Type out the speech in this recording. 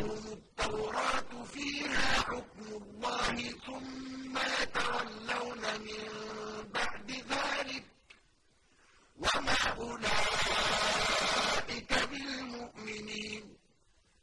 لهم التوراة فيها حكم الله ثم يتولون من بعد ذلك وما أولئك